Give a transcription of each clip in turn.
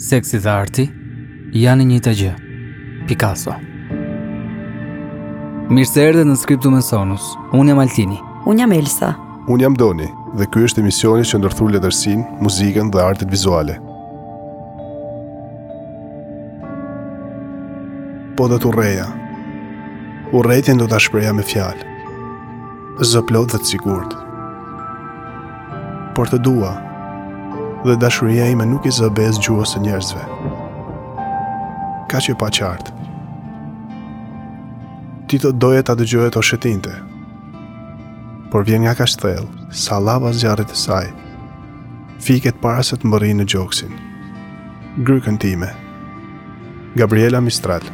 Seksi dhe arti janë e njëjta gjë. Picasso. Mirë se erdhe në Scriptum et Sonus. Unë jam Altini. Unë jam Elsa. Unë jam Doni dhe ky është emisioni që ndërthur letërsinë, muzikën dhe artet vizuale. Po do të urreja. Urrejtjen do ta shprehja me fjalë. Zë plot dhe të sigurt. Por të dua, dhe dashuria ime nuk i zë besë gjuhës së njerëzve. Kaq e paqartë. Ti do të doje ta dëgjoje të ushëtinte, por vjen nga kaq thellë, sa llava e zjarrit të saj, fiket para se të mbërrijë në gjoksin. Grykën time. Gabriela Mistral.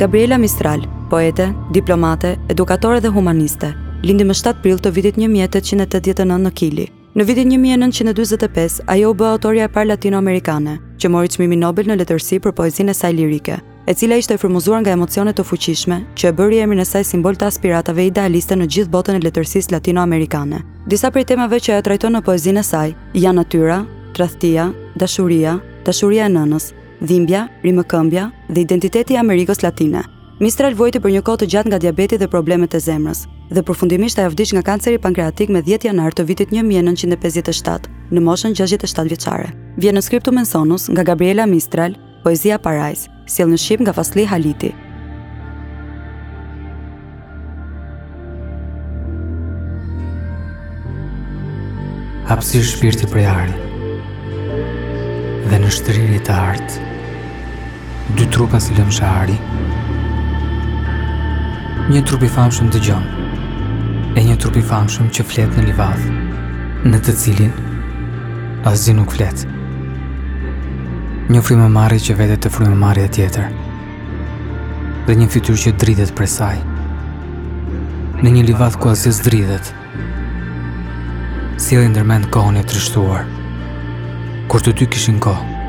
Gabriela Mistral, poete, diplomate, edukatore dhe humaniste, lindi më 7 prill të vitit 1889 në Kili. Në vitin 1945, ajo u bë autorja e parë latinoamerikane, që mori çmimin Nobel në letërsi për poezinë e saj lirike, e cila ishte e frymëzuar nga emocione të fuqishme, që e bëri emrin e saj simbol të aspiratave idealiste në gjithë botën e letërsisë latinoamerikane. Disa prej temave që ajo trajton në poezinë e saj janë natyra, tradhtia, dashuria, dashuria e nënës, Dhimbja, rimëkëmbja dhe identiteti i Amerikës Latine. Mistral vuajti për një kohë të gjatë nga diabeti dhe problemet e zemrës, dhe përfundimisht ajo vdiq nga kanceri pankreatik më 10 janar të vitit 1957, në moshën 67 vjeçare. Vjen në Scriptum et Sonus nga Gabriela Mistral, Poezia Parajsë, sjellë në shqip nga Faslli Haliti. Hapësirë e shtrirë prej ari Dhe në shtrirje të artë Dy trupa si lëmsha ari Një trup i famshëm dëgjon E një trup i famshëm që flet në livadh Në të cilin Asgjë nuk flet Një frymëmarrje që vete te frymëmarrja tjetër Dhe një fytyrë që dridhet prej saj. Në një livadh ku asgjë s'dridhet. Sjellin ndër mend kohën e trishtuar. Kur të dy kishin kohë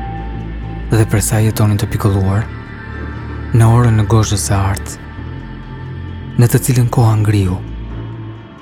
dhe prej saj jetonin të pikëlluar në orën e gozhdës së artë, në të cilën koha ngriu.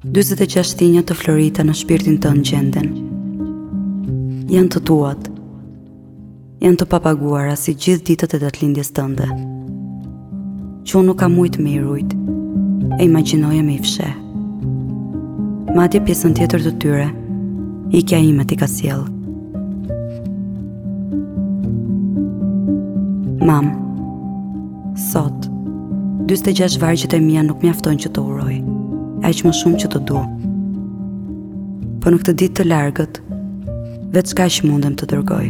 46 thinja të florita në shpirtin tënd gjenden. Janë të tuat. Janë të papaguara si gjithë ditët e datëlindjes tënde. Që unë nuk kam mujt me i rujt, e imaginoja me i fsheh. Madje pjesën tjetër të tyre, ikja ime t'i ka sjellë. Mamë, Sot, 46 vargjet e mia nuk mjaftojnë që të uroj, e aq më shumë që të du. Po në këtë ditë të largët, veç kaq mundem të dërgoj.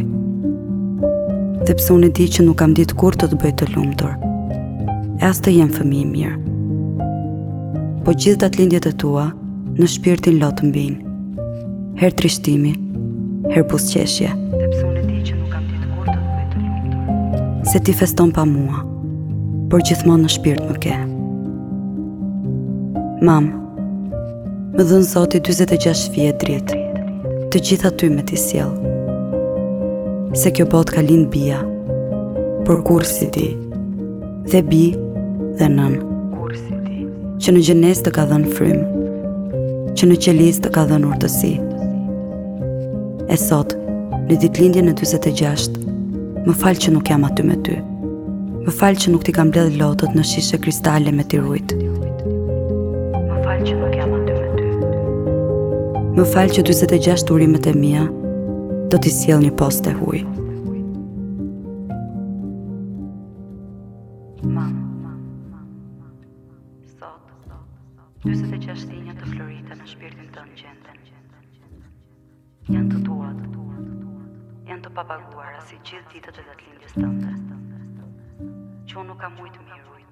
Dhe pse unë e di që nuk kam ditë kurrë të të bëj të lumtur, e as të jem fëmijë i mirë. Po gjithë datëlindjet e tua, në shpirtin lot mbijnë. Herë trishtimi, herë buzëqeshje. Sepse unë e di që nuk kam ditë kurrë të të bëj të lumtur. Se ti feston pa mua, por gjithmonë në shpirt më ke. Mam, më dhëntë Zoti 46 fije dritë, të gjitha ty me t'i sjellë. Se kjo botë ka lind bija, por kurrë si ti, dhe bijë dhe nënë Që në gjenezë të ka dhënë frymë Që në qelizë të ka dhënë urtësi E sot, në ditëlindjen e 46 Më fal që nuk jam aty me ty Më fal që nuk t'i kam mbledh lotët në shishe kristale me t'i rujt Më fal që nuk jam aty me ty Më fal që 46 urimet e mia Do t'i sjellë një postë e huj Mam, mam, mam, mam, mam, sot, sot, sot, dyzet e gjashtë thinja të florinjta në shpirtin tënd gjenden, janë të tua, të tua, të tua, janë të papaguara si gjithë ditët e datëlindjes tënde, që unë nuk kam mujt m'i rujt,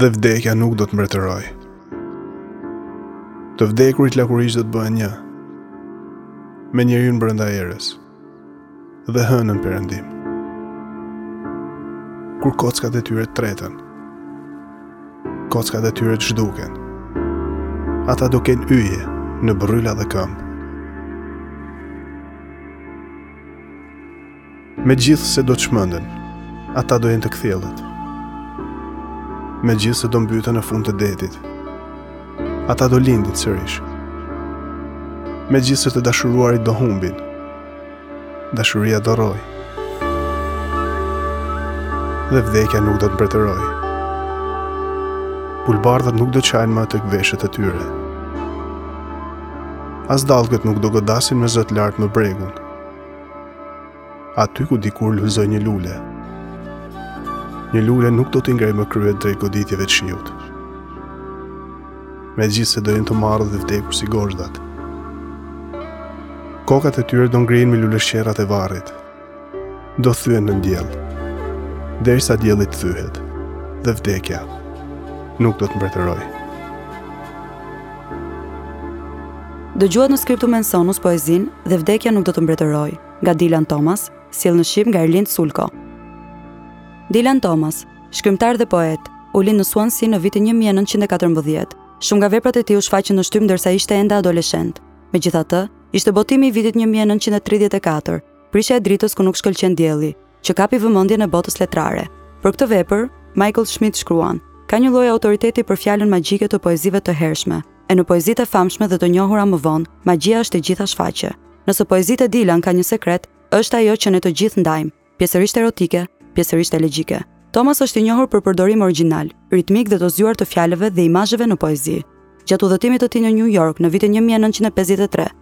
Dhe vdekja nuk do të mbretërojë. Të vdekurit lakuriq do të bëhen një. Me njeriun brenda erës. Dhe hënën perëndim. Kur kockat e tyre treten. Kockat e tyre të zhduken. Ata do kenë yje në bërryla dhe këmbë. Megjithëse do të çmenden, ata do jenë të kthjellët. Megjithëse do mbyten në fund të detit, ata do lindin sërish. Megjithëse të dashuruarit do humbin, dashuria do rrojë. Dhe vdekja nuk do të mbretërojë. Pulëbardhat nuk do qajnë më tek veshët e tyre. As dallgët nuk do godasin me zë të lartë më bregun. Aty ku dikur lulëzoi një lule. Një lule nuk do t'i ngrejë më kryet drejt goditjeve të shiut. Megjithëse do jenë të marrë dhe vdekur si gozhdat. Kokat e tyre do ngrejnë mbi luleshqerrat e varrit. Do thyhen në diell. Derisa dielli të thyhet dhe vdekja nuk do të mbretërojë. Dëgjuat në Scriptum Sonus poezinë Dhe vdekja nuk do të mbretërojë, nga Dilan Thomas, sjellë në shqip nga Erlind Sulko. Dilan Thomas, shkrimtar dhe poet, u lind në Swansea në vitin 1914. Shumë nga veprat e tij u shfaqën në shtyp ndërsa ishte ende adoleshent. Megjithatë, ishte botimi i vitit 1934, prishja e dritës ku nuk shkëlqen dielli, që kapi vëmendjen e botës letrare. Për këtë vepër, Michael Schmidt shkruan, Ka një lloj autoriteti për fjalën magjike të poezive të hershme, e në poezitë e famshme dhe të njohura më vonë, magjia është e gjitha shfaqe. Nëse poezitë e Dylan ka një sekret, është ajo që ne të gjithë ndajmë, pjesërisht erotike, pjesërisht elegjike. Thomas është i njohur për përdorim origjinal, ritmik dhe të zgjuar të fjalëve dhe imazheve në poezi. Gjatë udhëtimit të tij në New York në vitin 1953,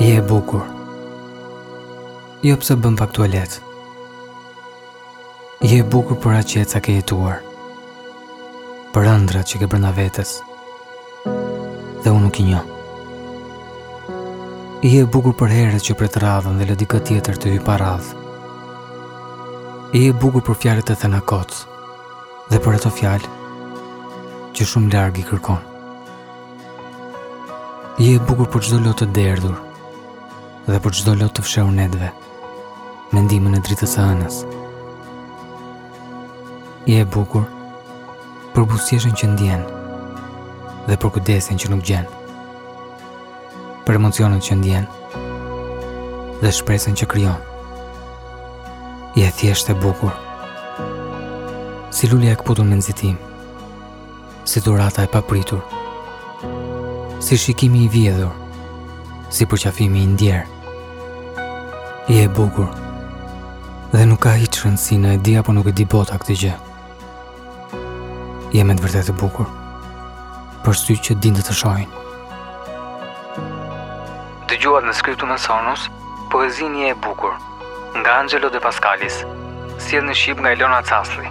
Je e bukur. Jo pse bën pak tualet. Je e bukur për atë që sa ke jetuar Për ëndrrat që ke brënda vetes Dhe unë nuk i njoh Je e bukur për herët që pret radhën dhe lë dikë tjetër të hyjë pa radhë Je e bukur për fjalët e thëna kot Dhe për ato fjalë Që shumë larg i kërkon Je e bukur për çdo lot të derdhur Dhe për çdo lot të fshehur netëve Me ndihmën e dritës së hënës. Je e bukur për buzëqeshjen që ndjen dhe për kujdesin që nuk gjen. Për emocionet që ndjen dhe shpresën që krijon. Je thjesht e bukur. Si lulja e këputur me nxitim. si dhurata e papritur, si shikimi i vjedhur, si përqafimi i ndjerë. Je e bukur, dhe nuk ka hiç rëndësi në e di apo nuk e di bota këtë gjë. Je me të vërtetë e bukur, për sy që dinë të të shohin. Dëgjuat në Scriptum Sonus, poezinë je e bukur, nga Angelo de Pascalis, sjellë në shqip nga Elona Caslli.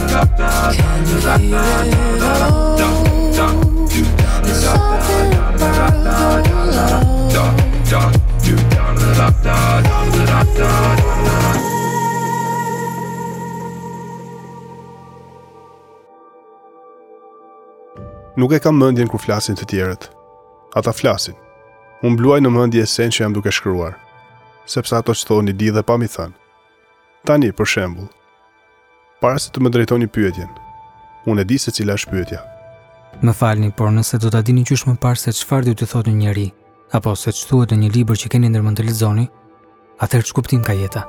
Nuk e kam mendjen kur flasin të tjerët. Ata flasin. Unë bluaj në mendje esenë që jam duke shkruar. Sepse ato që thoni di dhe pa m'i thënë. Tani, për shembull, para se të më drejtoni pyetjen, unë e di se cila është pyetja. Më falni, por nëse do ta dini qysh më parë se çfarë do t'ju thotë një njeri, apo se ç'thuhet në një libër që keni ndërmend të lexoni, atëherë ç'kuptim ka jeta?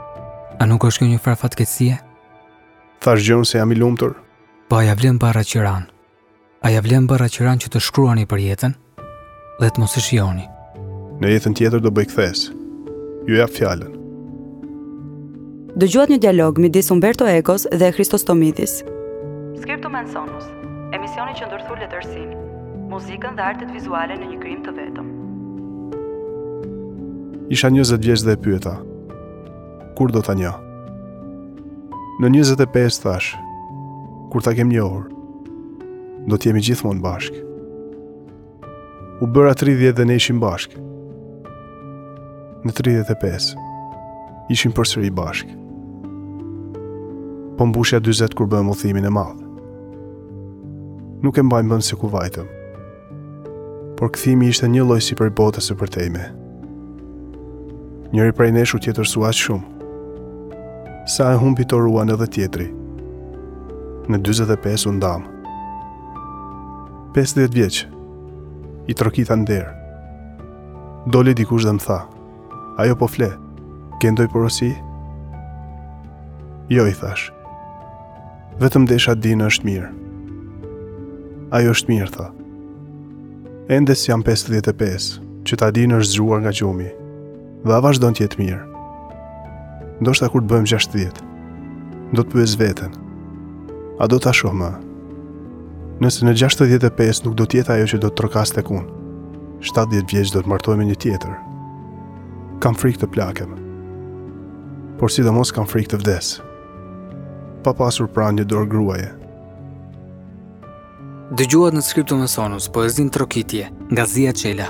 A nuk është kjo një farë fatkeqësie? Thashë gjëkund se jam i lumtur. Po ia vlen barra qiranë. A ia vlen barra qiranë që të shkruani për jetën dhe të mos e shijoni. Në jetën tjetër do bëj kthesë. Ju jap fjalën. Dëgjuat një dialog midis Umberto Ecos dhe Thanasis Lalas. Scriptum Sonus, emisioni që ndërthur letërsinë, muzikën dhe artet vizuale në një krijim të vetëm. Isha 20 vjeç dhe e pyeta, kur do ta njoh. Në 25 thashë, kur ta kem njohur, do të jemi gjithmonë bashkë. U bëra 30 dhe ne ishim bashkë. Në 35 ishim përsëri bashkë. Po mbushja 40 kur bëmë udhëtimin e madh. Nuk e mbaj mend se ku vajtëm. Por kthimi ishte një lloj si prej botës së përtejme. Njëri prej nesh u tjetërsua aq shumë. Sa e humbi toruan edhe tjetri. Në 45 u ndamë. 50 vjeç, i trokita në derë. Doli dikush dhe më tha, ajo po fle, ke ndonjë porosi? Jo, i thashë, Vetëm desha të di në është mirë. Ajo është mirë, tha. Ende s'jam 55, që ta di në është zgjuar nga gjumi. Dhe a vazhdon të jetë mirë. Ndoshta kur të bëhem 60, do të pyes veten. A do ta shoh më? Nëse në 65 nuk do të jetë ajo që do të trokasë tek unë. 70 vjeç do të martohem me një tjetër. Kam frikë të plakem. Por sidomos kam frikë të vdes. pa pasur pranë një dorë gruaje. Dëgjuat në Scriptum Sonus, poezinë Trokitje, nga Zija Çela.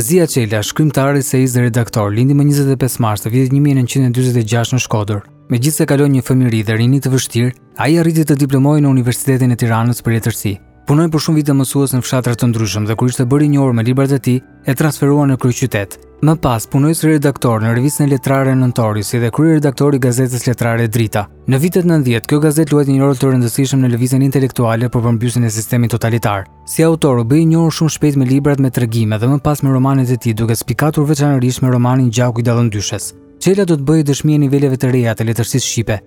Zija Çela, shkrimtar, eseist dhe redaktor, lindi më 25 mars të vitit 1946 në Shkodër. Megjithëse kaloi një fëmijëri dhe rini të vështirë, ai arriti të diplomohej në Universitetin e Tiranës për letërsi. Punoi për shumë vite mësues në fshatra të ndryshëm dhe kur ishte bërë i njohur me librat e tij, e transferuan në kryeqytet. Më pas punoi si redaktor në revistën letrare Nëntori si dhe kryeredaktor i gazetës letrare Drita. Në vitet 90, kjo gazetë luajti një rol të rëndësishëm në lëvizjen intelektuale për përmbysjen e sistemit totalitar. Si autor u bë i njohur shumë shpejt me librat me tregime dhe më pas me romanet e tij, duke spikatur veçanërisht me romanin Gjaku i Dallëndyshes. Çela do të bëhej dëshmi e niveleve të reja të letërsisë shqipe,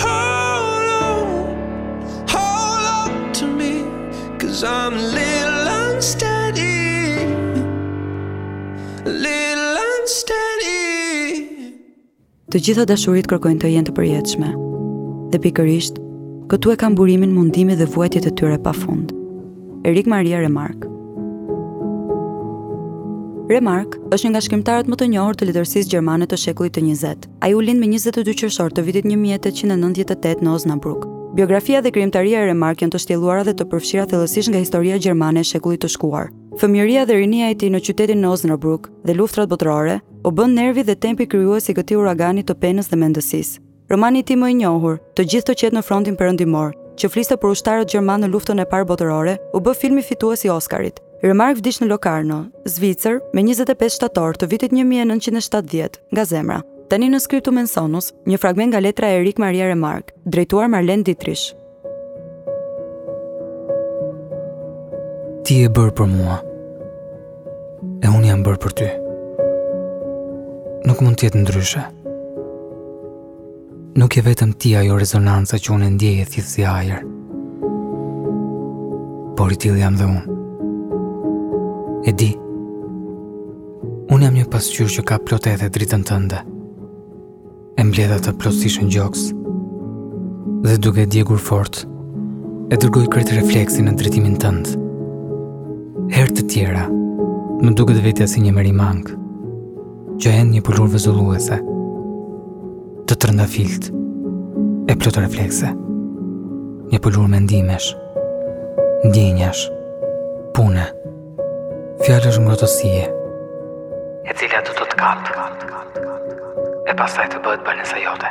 Hold on, hold on to me Cause I'm a little unsteady A little unsteady Të gjitha dashuritë kërkojnë të jenë të përjetshme Dhe pikërisht, këtu e kanë burimin mundimi dhe vuajtjet e tyre pa fund. Erik Maria Remark Remark është një nga shkrimtarët më të njohur të letërsisë gjermane të shekullit të 20. Ai u lind me 22 qershor të vitit 1898 në Osnabrück. Biografia dhe krijimtaria e Remark janë të shtjelluara dhe të përfshira thellësisht nga historia gjermane e shekullit të shkuar. Fëmijëria dhe rinia e tij në qytetin në Osnabrück dhe luftrat botërore u bënë nervi dhe tempi krijues i këtij uragani të penës dhe mendësisë. Romani i tij më i njohur, Të gjithë të qetë në frontin perëndimor, që fliste për ushtarët gjermanë në luftën e parë botërore, u bë filmi fitues i Oscarit. Remark vdiq në Locarno, Zvicër, me 25 shtator të vitit 1970, nga zemra. Tani në skriptu mensonus, një fragment nga letra e Erik Maria Remark, drejtuar Marlen Dietrich. Ti je bërë për mua, e unë jam bërë për ty. Nuk mund të jetë ndryshe. Nuk je vetëm ti ajo rezonanca që unë e ndjej e thith si ajër. Por i tillë jam dhe unë. E di, unë jam një pasqyrë që kap plot ethe dritën tënde. E mbledh atë plotësisht në gjoks. Dhe duke e djegur fort, e dërgoj krejt refleksin në drejtimin tënd. Herë të tjera, më duket vetja si një merimangë. që end një pëlhurë vezulluese, të trëndafiltë, e plot reflekse, një pëlhurë mendimesh, ndjenjash, pune, fjalësh ngrohtësie, e cila do të të kapë, e pastaj të bëhet banesa jote.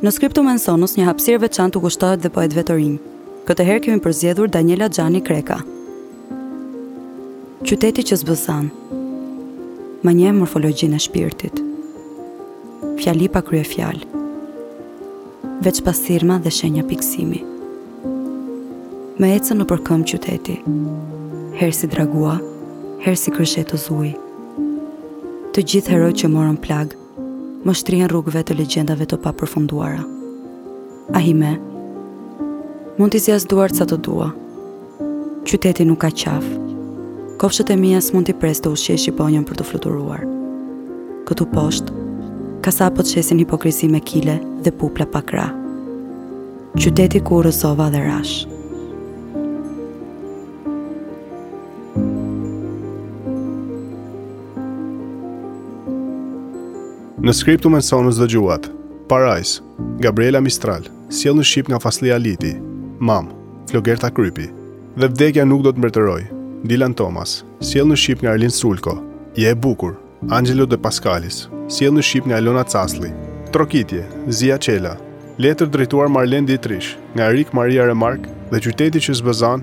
Në Scriptum en sonus një hapësirë e veçantë u kushtohet dhe poetëve të rinj. Këtë herë kemi përzgjedhur Daniela Xhani Kreka. Qyteti që s'bëzan. Ma njeh morfologjinë e shpirtit. Fjali pa kryefjalë. Veç pasthirrma dhe shenja pikësimi. Më ecën nëpër këmbë qyteti. Herë si dragua, herë si kërshetë Zeusi. Të gjithë heronjtë që morën plagë, Më shtrihen rrugëve të legjendave të papërfunduara. Ahime, mund t'i zgjas duart sa të dua. Qyteti nuk ka qafë. Kofshët e mija s'mund t'i pres të ushqej shqiponjën për të fluturuar. Këtu poshtë, kasapët shesin hipokrizi me kile dhe pupla pa krahë. Qyteti ku u rrëzova dhe rashë. Në skriptum e sonës dëgjuat, Parajsë, Gabriela Mistral, sjell në Shqip nga Faslli Haliti, Mam, Flogerta Krypi, dhe Vdekja nuk do të mbretërojë, Dylan Thomas, sjell në Shqip nga Erlin Sulko, Je e bukur, Angelo de Pascalis, sjell në Shqip nga Elona Caslli, Trokitje, Zija Çela, Letër drejtuar Marlen Dietrich, nga Erik Maria Remark dhe Qyteti që zbëzan,